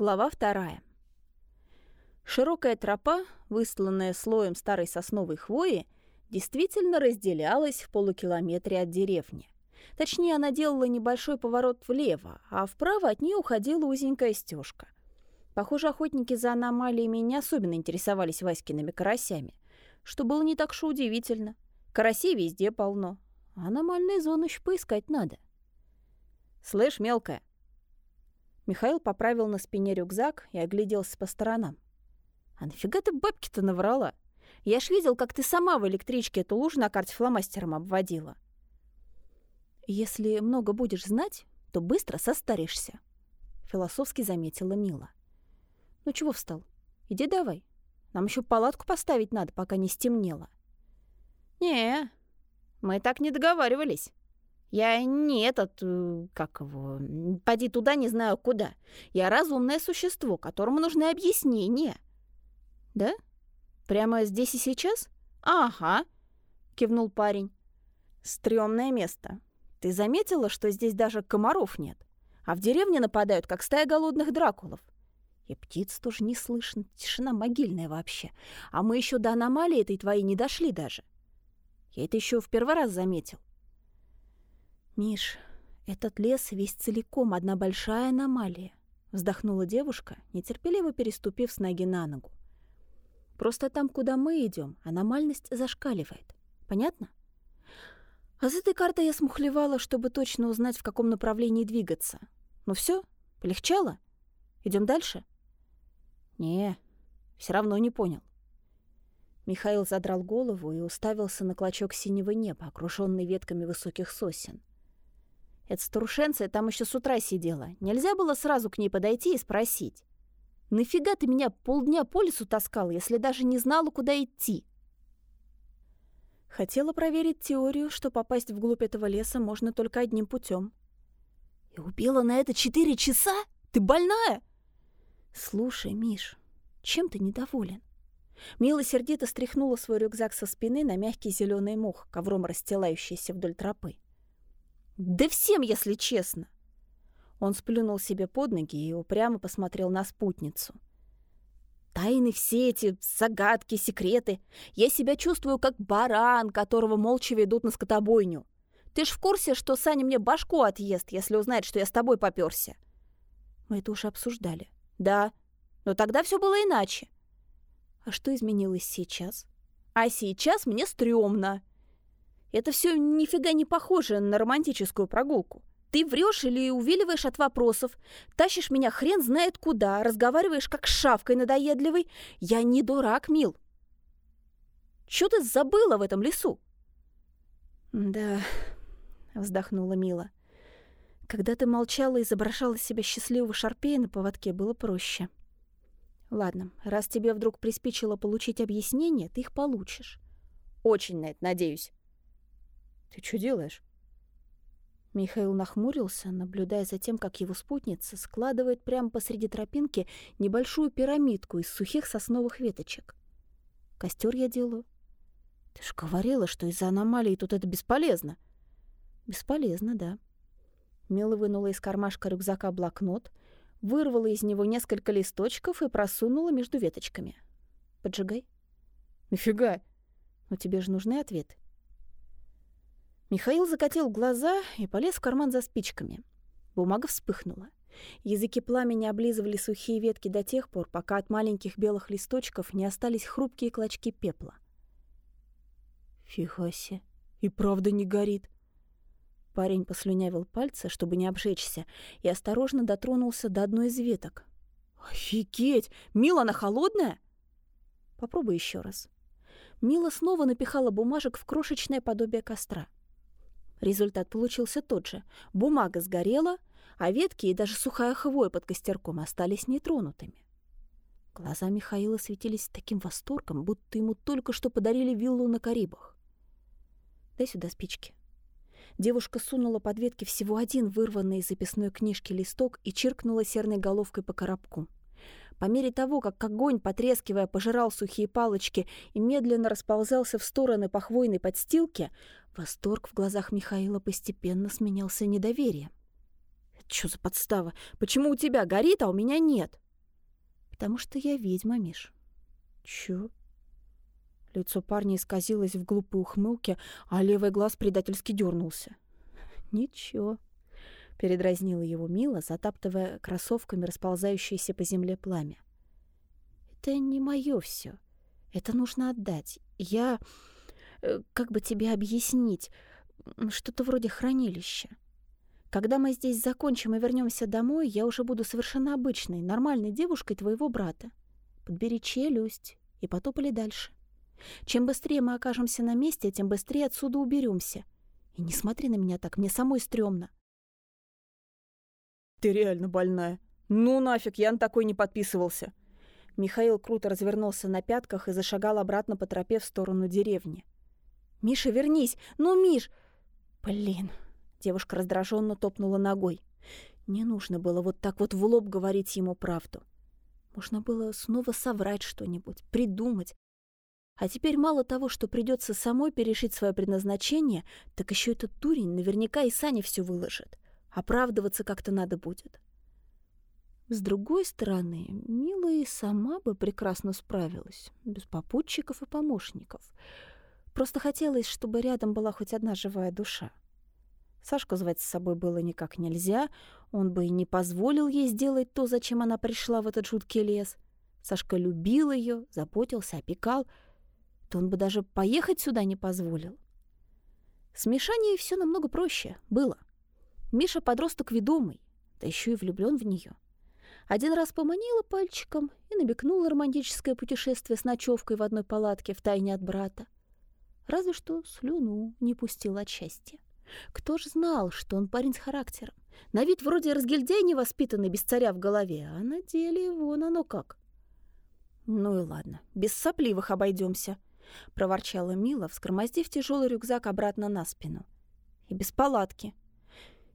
Глава вторая. Широкая тропа, выстланная слоем старой сосновой хвои, действительно разделялась в полукилометре от деревни. Точнее, она делала небольшой поворот влево, а вправо от нее уходила узенькая стежка. Похоже, охотники за аномалиями не особенно интересовались Васькиными карасями, что было не так уж удивительно. Карасей везде полно. Аномальные зоны еще поискать надо. «Слышь, мелкая!» Михаил поправил на спине рюкзак и огляделся по сторонам. «А нафига ты бабки-то наврала? Я ж видел, как ты сама в электричке эту лужу на карте фломастером обводила». «Если много будешь знать, то быстро состаришься», — философски заметила Мила. «Ну чего встал? Иди давай. Нам еще палатку поставить надо, пока не стемнело». «Не, мы так не договаривались». Я не этот, э, как его, поди туда не знаю куда. Я разумное существо, которому нужны объяснения. Да? Прямо здесь и сейчас? Ага, кивнул парень. Стрёмное место. Ты заметила, что здесь даже комаров нет? А в деревне нападают, как стая голодных дракулов. И птиц тоже не слышно, тишина могильная вообще. А мы еще до аномалии этой твоей не дошли даже. Я это еще в первый раз заметил. «Миш, этот лес весь целиком одна большая аномалия», — вздохнула девушка, нетерпеливо переступив с ноги на ногу. «Просто там, куда мы идем, аномальность зашкаливает. Понятно?» А с этой картой я смухлевала, чтобы точно узнать, в каком направлении двигаться. Ну все, полегчало? Идем дальше? Не, все равно не понял. Михаил задрал голову и уставился на клочок синего неба, окруженный ветками высоких сосен. Эта старушенция там еще с утра сидела. Нельзя было сразу к ней подойти и спросить. «Нафига ты меня полдня по лесу таскал, если даже не знала, куда идти?» Хотела проверить теорию, что попасть вглубь этого леса можно только одним путем. «И убила на это четыре часа? Ты больная?» «Слушай, Миш, чем ты недоволен?» Мила сердито стряхнула свой рюкзак со спины на мягкий зеленый мох, ковром расстилающийся вдоль тропы. Да всем, если честно. Он сплюнул себе под ноги и упрямо посмотрел на спутницу. Тайны все эти, загадки, секреты. Я себя чувствую как баран, которого молча ведут на скотобойню. Ты ж в курсе, что Саня мне башку отъест, если узнает, что я с тобой попёрся? Мы это уже обсуждали. Да, но тогда все было иначе. А что изменилось сейчас? А сейчас мне стрёмно. Это все нифига не похоже на романтическую прогулку. Ты врешь или увиливаешь от вопросов, тащишь меня хрен знает куда, разговариваешь как с шавкой надоедливой. Я не дурак, Мил. Что ты забыла в этом лесу? Да, вздохнула Мила. Когда ты молчала и изображала себя счастливого шарпея на поводке, было проще. Ладно, раз тебе вдруг приспичило получить объяснение, ты их получишь. Очень на это надеюсь. Ты что делаешь? Михаил нахмурился, наблюдая за тем, как его спутница складывает прямо посреди тропинки небольшую пирамидку из сухих сосновых веточек. Костер я делаю. Ты же говорила, что из-за аномалии тут это бесполезно. Бесполезно, да. Мила вынула из кармашка рюкзака блокнот, вырвала из него несколько листочков и просунула между веточками. Поджигай. Нафига? Но тебе же нужны ответы. Михаил закатил глаза и полез в карман за спичками. Бумага вспыхнула. Языки пламени облизывали сухие ветки до тех пор, пока от маленьких белых листочков не остались хрупкие клочки пепла. «Фига себе! И правда не горит!» Парень послюнявил пальцы, чтобы не обжечься, и осторожно дотронулся до одной из веток. «Офигеть! Мила, она холодная?» «Попробуй еще раз». Мила снова напихала бумажек в крошечное подобие костра. Результат получился тот же. Бумага сгорела, а ветки и даже сухая хвоя под костерком остались нетронутыми. Глаза Михаила светились таким восторгом, будто ему только что подарили виллу на Карибах. «Дай сюда спички». Девушка сунула под ветки всего один вырванный из записной книжки листок и чиркнула серной головкой по коробку. По мере того, как огонь, потрескивая, пожирал сухие палочки и медленно расползался в стороны по хвойной подстилке, восторг в глазах Михаила постепенно сменялся недоверием. «Это что за подстава? Почему у тебя горит, а у меня нет?» Потому что я ведьма, Миш. Чё? Лицо парня исказилось в глупой ухмылке, а левый глаз предательски дернулся. Ничего. Передразнила его Мила, затаптывая кроссовками расползающееся по земле пламя. Это не мое все. Это нужно отдать. Я... Э, как бы тебе объяснить? Что-то вроде хранилища. Когда мы здесь закончим и вернемся домой, я уже буду совершенно обычной, нормальной девушкой твоего брата. Подбери челюсть и потопали дальше. Чем быстрее мы окажемся на месте, тем быстрее отсюда уберемся. И не смотри на меня так, мне самой стрёмно. Ты реально больная. Ну нафиг, я на такой не подписывался. Михаил круто развернулся на пятках и зашагал обратно по тропе в сторону деревни. «Миша, вернись! Ну, Миш!» «Блин!» Девушка раздраженно топнула ногой. Не нужно было вот так вот в лоб говорить ему правду. Можно было снова соврать что-нибудь, придумать. А теперь мало того, что придется самой перешить свое предназначение, так еще этот дурень наверняка и Саня все выложит. Оправдываться как-то надо будет. С другой стороны, Мила и сама бы прекрасно справилась, без попутчиков и помощников. Просто хотелось, чтобы рядом была хоть одна живая душа. Сашку звать с собой было никак нельзя, он бы и не позволил ей сделать то, зачем она пришла в этот жуткий лес. Сашка любил ее, заботился, опекал, то он бы даже поехать сюда не позволил. С Мишаней все намного проще было. Миша подросток ведомый, да еще и влюблен в нее. Один раз поманила пальчиком и намекнула романтическое путешествие с ночевкой в одной палатке в тайне от брата. Разве что слюну не пустил от счастья. Кто ж знал, что он парень с характером? На вид вроде разгильдяй невоспитанный, без царя в голове, а на деле вон оно как. «Ну и ладно, без сопливых обойдемся, проворчала Мила, вскромоздив тяжелый рюкзак обратно на спину. «И без палатки.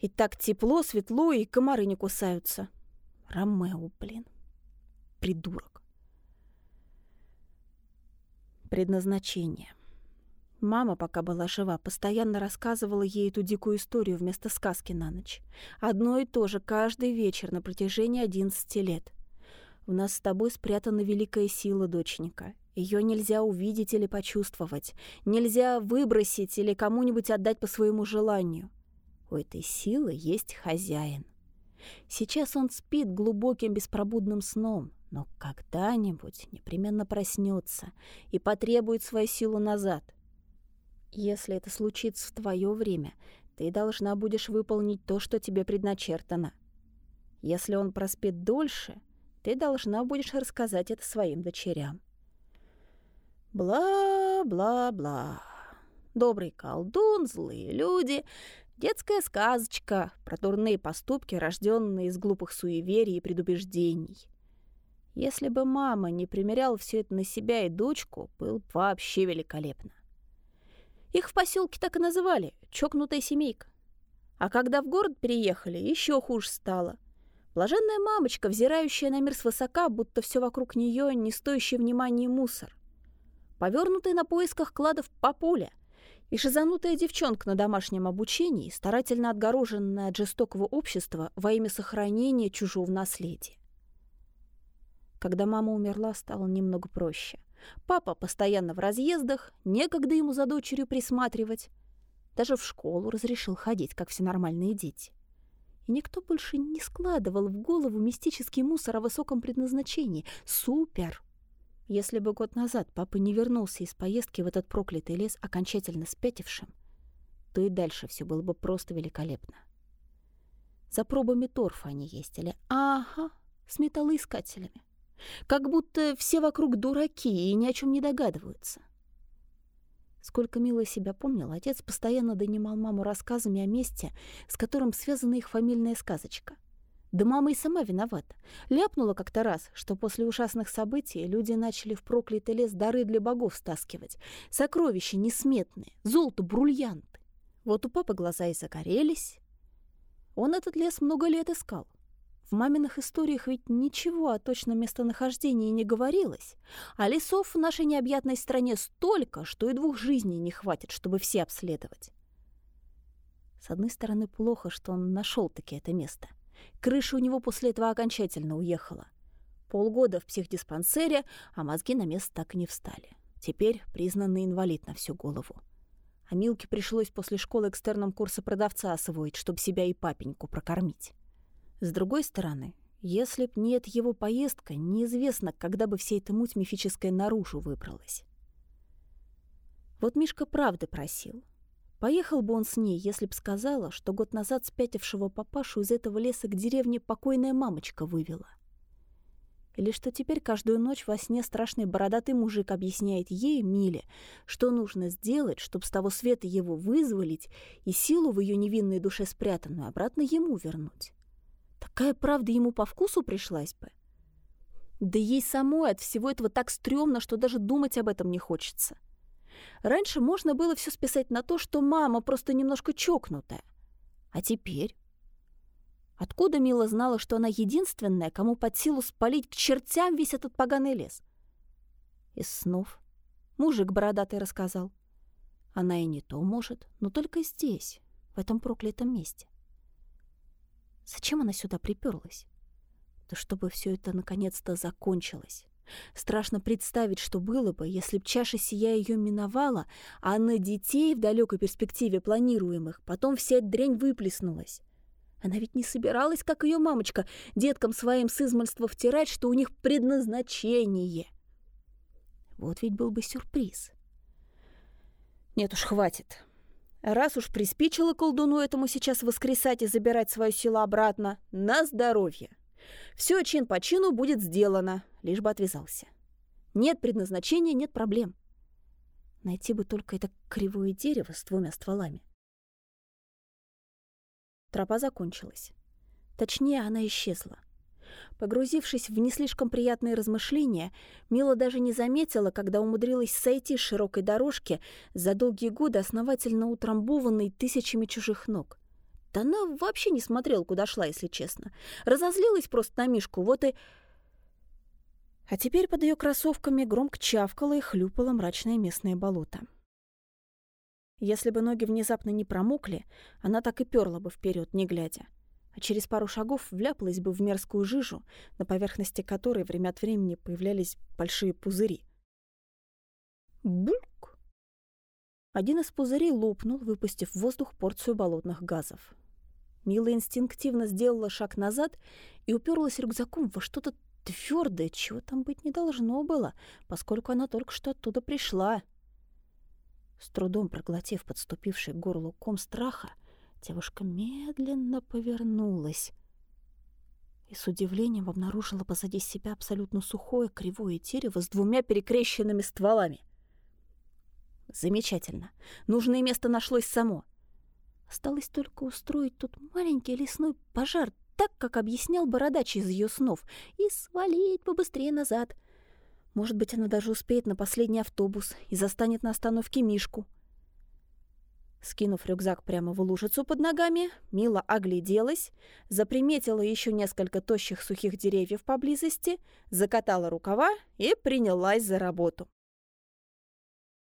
И так тепло, светло, и комары не кусаются. Ромео, блин. Придурок. Предназначение. Мама, пока была жива, постоянно рассказывала ей эту дикую историю вместо сказки на ночь. Одно и то же каждый вечер на протяжении 11 лет. В нас с тобой спрятана великая сила, доченька. Ее нельзя увидеть или почувствовать. Нельзя выбросить или кому-нибудь отдать по своему желанию. У этой силы есть хозяин. Сейчас он спит глубоким беспробудным сном, но когда-нибудь непременно проснется и потребует свою силу назад. Если это случится в твое время, ты должна будешь выполнить то, что тебе предначертано. Если он проспит дольше, ты должна будешь рассказать это своим дочерям. Бла-бла-бла. Добрый колдун, злые люди, детская сказочка про дурные поступки, рожденные из глупых суеверий и предубеждений. Если бы мама не примеряла все это на себя и дочку, было бы вообще великолепно. Их в поселке так и называли — чокнутая семейка. А когда в город переехали, еще хуже стало. Блаженная мамочка, взирающая на мир свысока, будто все вокруг нее не стоящий внимания мусор. Повернутая на поисках кладов папуля и шизанутая девчонка на домашнем обучении, старательно отгороженная от жестокого общества во имя сохранения чужого наследия. Когда мама умерла, стало немного проще. Папа постоянно в разъездах, некогда ему за дочерью присматривать. Даже в школу разрешил ходить, как все нормальные дети. И никто больше не складывал в голову мистический мусор о высоком предназначении. Супер! Если бы год назад папа не вернулся из поездки в этот проклятый лес окончательно спятившим, то и дальше все было бы просто великолепно. За пробами торфа они ездили. Ага, с металлоискателями. Как будто все вокруг дураки и ни о чем не догадываются. Сколько Мила себя помнила, отец постоянно донимал маму рассказами о месте, с которым связана их фамильная сказочка. Да мама и сама виновата. Ляпнула как-то раз, что после ужасных событий люди начали в проклятый лес дары для богов стаскивать. Сокровища несметные, золото, бриллианты. Вот у папы глаза и загорелись. Он этот лес много лет искал. В маминых историях ведь ничего о точном местонахождении не говорилось, а лесов в нашей необъятной стране столько, что и двух жизней не хватит, чтобы все обследовать. С одной стороны, плохо, что он нашел таки это место. Крыша у него после этого окончательно уехала. Полгода в психдиспансере, а мозги на место так и не встали. Теперь признанный инвалид на всю голову. А Милке пришлось после школы экстерном курсы продавца освоить, чтобы себя и папеньку прокормить. С другой стороны, если б нет его поездка, неизвестно, когда бы вся эта муть мифическая наружу выбралась. Вот Мишка правды просил. Поехал бы он с ней, если б сказала, что год назад спятившего папашу из этого леса к деревне покойная мамочка вывела. Или что теперь каждую ночь во сне страшный бородатый мужик объясняет ей, Миле, что нужно сделать, чтобы с того света его вызволить и силу в ее невинной душе спрятанную обратно ему вернуть. Такая правда ему по вкусу пришлась бы. Да ей самой от всего этого так стрёмно, что даже думать об этом не хочется. Раньше можно было все списать на то, что мама просто немножко чокнутая. А теперь? Откуда Мила знала, что она единственная, кому под силу спалить к чертям весь этот поганый лес? Из снов. Мужик бородатый рассказал. Она и не то может, но только здесь, в этом проклятом месте. Зачем она сюда приперлась? Да чтобы все это наконец-то закончилось. Страшно представить, что было бы, если б чаша сия ее миновала, а на детей в далекой перспективе планируемых потом вся дрянь выплеснулась. Она ведь не собиралась, как ее мамочка, деткам своим с измольства втирать, что у них предназначение. Вот ведь был бы сюрприз. Нет уж, хватит. Раз уж приспичило колдуну этому сейчас воскресать и забирать свою силу обратно, на здоровье. Все чин по чину будет сделано, лишь бы отвязался. Нет предназначения, нет проблем. Найти бы только это кривое дерево с двумя стволами. Тропа закончилась. Точнее, она исчезла. Погрузившись в не слишком приятные размышления, Мила даже не заметила, когда умудрилась сойти с широкой дорожки за долгие годы основательно утрамбованной тысячами чужих ног. Она вообще не смотрела, куда шла, если честно. Разозлилась просто на Мишку, вот и... А теперь под ее кроссовками громко чавкало и хлюпало мрачное местное болото. Если бы ноги внезапно не промокли, она так и перла бы вперед, не глядя. А через пару шагов вляпалась бы в мерзкую жижу, на поверхности которой время от времени появлялись большие пузыри. Бульк! Один из пузырей лопнул, выпустив в воздух порцию болотных газов. Мила инстинктивно сделала шаг назад и уперлась рюкзаком во что-то твердое, чего там быть не должно было, поскольку она только что оттуда пришла — с трудом проглотив подступивший к горлу ком страха, девушка медленно повернулась и с удивлением обнаружила позади себя абсолютно сухое кривое дерево с двумя перекрещенными стволами. Замечательно. Нужное место нашлось само. Осталось только устроить тут маленький лесной пожар, так, как объяснял бородач из ее снов, и свалить побыстрее назад — может быть, она даже успеет на последний автобус и застанет на остановке Мишку. Скинув рюкзак прямо в лужицу под ногами, Мила огляделась, заприметила еще несколько тощих сухих деревьев поблизости, закатала рукава и принялась за работу.